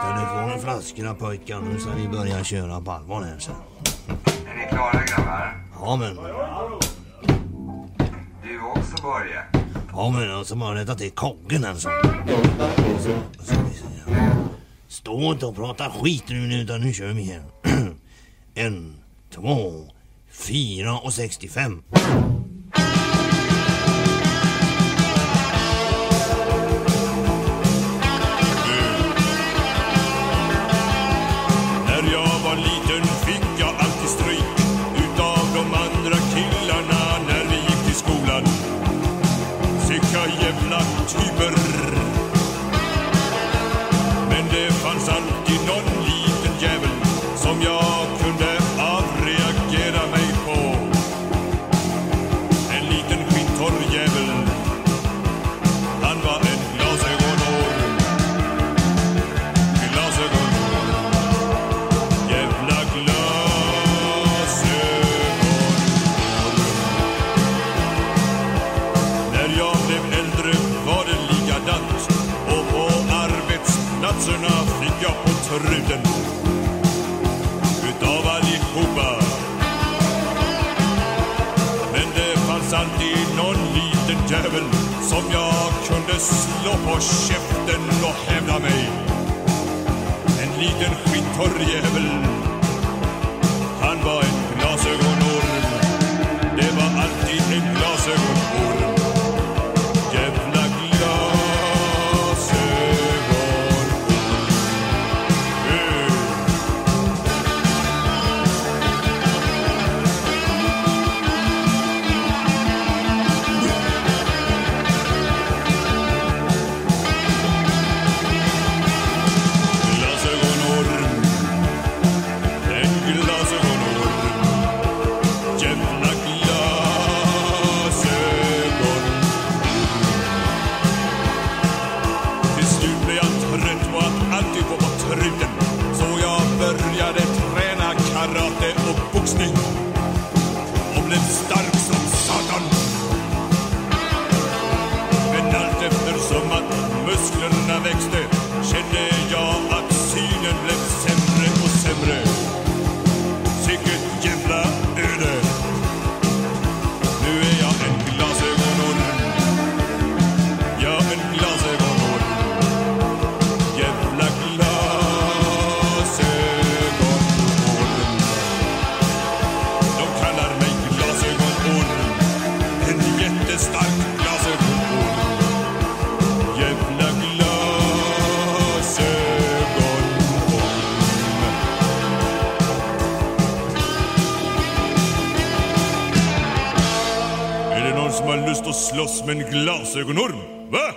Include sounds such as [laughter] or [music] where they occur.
Ställ ifrån flaskorna pojkar nu ska vi börja köra på allvar här sen. Är ni klara grabbar? Ja men, Du också Börje? ja men alltså bara rätta till koggen alltså. Så, vi. Stå inte och prata skit nu utan nu kör vi här. [clears throat] En, två, fyra och sextiofem. Vilka jävla typer. Men det fanns alltid någon liten jävel som jag kunde liten Som jag kunde slå på käften och hävda mig en liten skithörjävel. jävel Han var en glasögonål Och blev lust att slåss med en glasögonorm? Va?